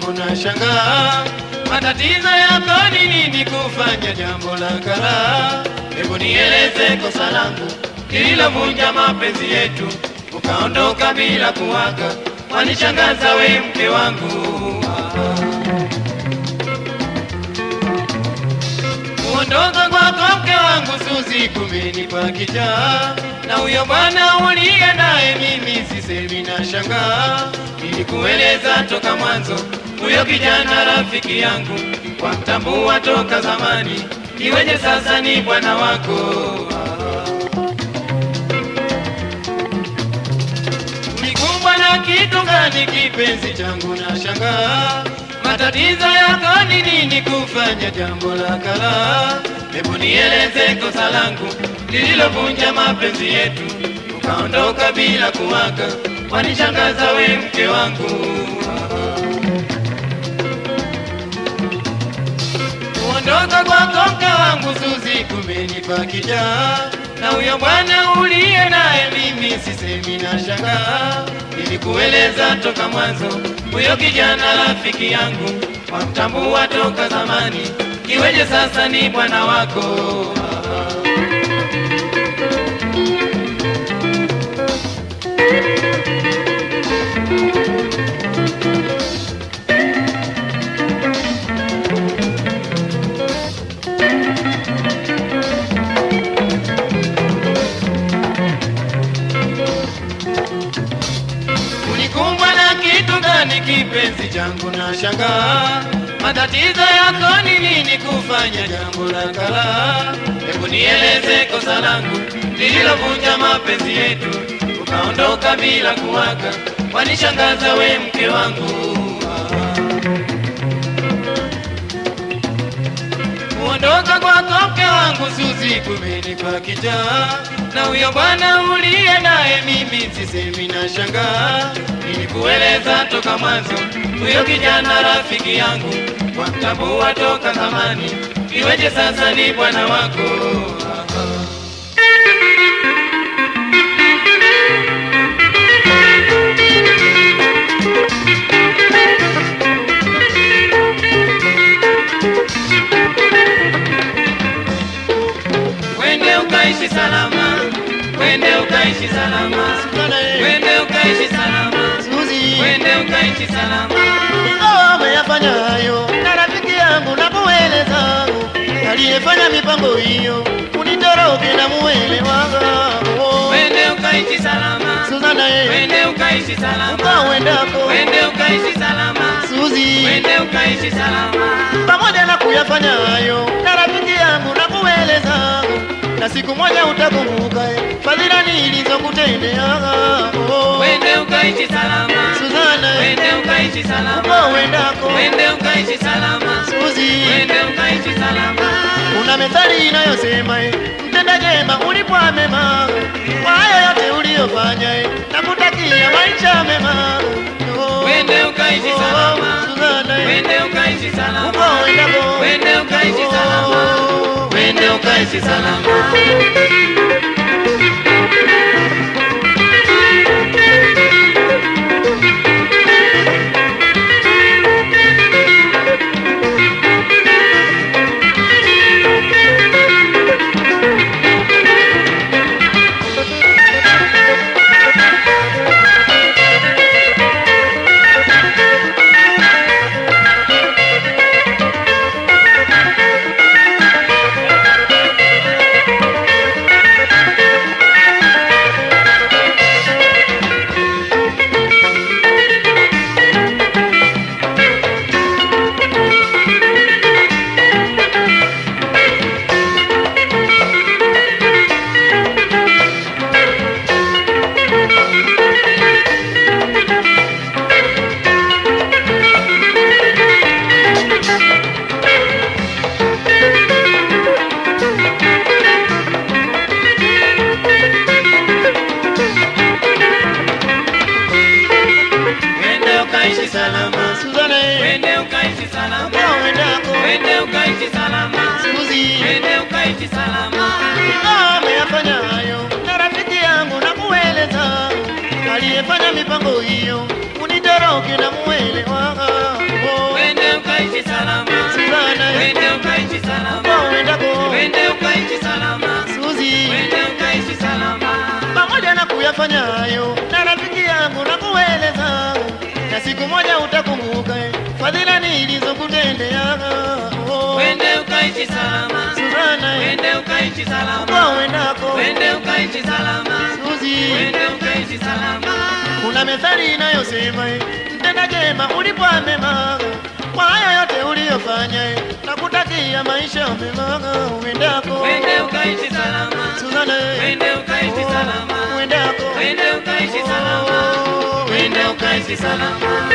changu na shangaa, matatizo yako ni nini kufanya jambo la kara? Hebu nieleze kosa langu lililovunja mapenzi yetu, ukaondoka bila kuwaga, wanishangaza we mke wangu. Kuondoka kwako Suzi kumenipa kichaa, na huyo bwana uliye naye mimi sisemi na shanga Nilikueleza toka mwanzo, huyo kijana rafiki yangu, kwa mtambua toka zamani, iweje sasa ni bwana wako? Ulikumbwa na kitu gani kipenzi changu na shangaa? Matatizo yako ni nini kufanya jambo la kala? Hebu nieleze kosa langu lililovunja mapenzi yetu, ukaondoka bila kuwaka, wanishangaza we mke wangu. Kuondoka kwako mke wangu Suzi kumenipa kijaa, na huyo bwana uliye naye mimi sisemi na shaka, Nilikueleza toka mwanzo, huyo kijana rafiki yangu, wamtambua toka zamani, kiweje sasa ni bwana wako? Kitu gani kipenzi changu na shangaa? Matatizo yako ni nini kufanya jambo la kala? Hebu nieleze kosa langu lililovunja mapenzi yetu, ukaondoka bila kuwaga, wanishangaza we mke wangu. Kuondoka kwa mke wangu Suzi kumenipa kichaa, na huyo bwana uliye naye mimi sisemi na shangaa. Nilikueleza toka mwanzo, huyo kijana rafiki yangu, kwa mtambua toka zamani, iweje sasa ni bwana wako? Wende ukaishi salama, wende ukaishi salama, wende ukaishi salama. ingawa umeyafanya hayo na rafiki yangu na kueleza aliyefanya mipango hiyo unitoroke na muelewaga. Wende ukaishi salama, Suzana ye wende ukaishi salama, ukawendako wende ukaishi salama, Suzi, wende ukaishi salama. pamoja na kuyafanya hayo na rafiki yangu na kueleza na siku moja utakumbuka eh, nilizokutendea oh. Wende ukaishi salama, Suzana wende ukaishi salama, ukawendako wende ukaishi salama, Suzi, wende ukaishi salama. Kuna methali inayosema mtenda jema ulipwa mema kwa hayo yote uliyofanya nakutakia na kutakia maisha mema. Oh, Wende ukaishi oh, salama, Suzana, wende ukaishi salama, wendako. wende ukaishi salama, Oh, wende ukaishi salama. ukaishi salama, wende ukaishi salama, wende ukaishi salama, Suzi, wende ukaishi salama. Hayo. Na rafiki yangu na kueleza, aliyefanya mipango hiyo. Unitoroke na muelewa. Wende ukaishi salama, wende ukaishi salama, wende ukaishi salama, Suzi, wende ukaishi salama, pamoja na kuyafanya hayo. Ukaishi salama, uendako, wende ukaishi salama, Suzi, wende ukaishi salama. kuna methali inayosema mtenda jema ulipwa mema. Kwa haya yote uliyofanya na kutakia maisha mema. Wende ukaishi salama, Suzana, wende ukaishi oh, salama, wende ukaishi salama, Oh, wende ukaishi salama.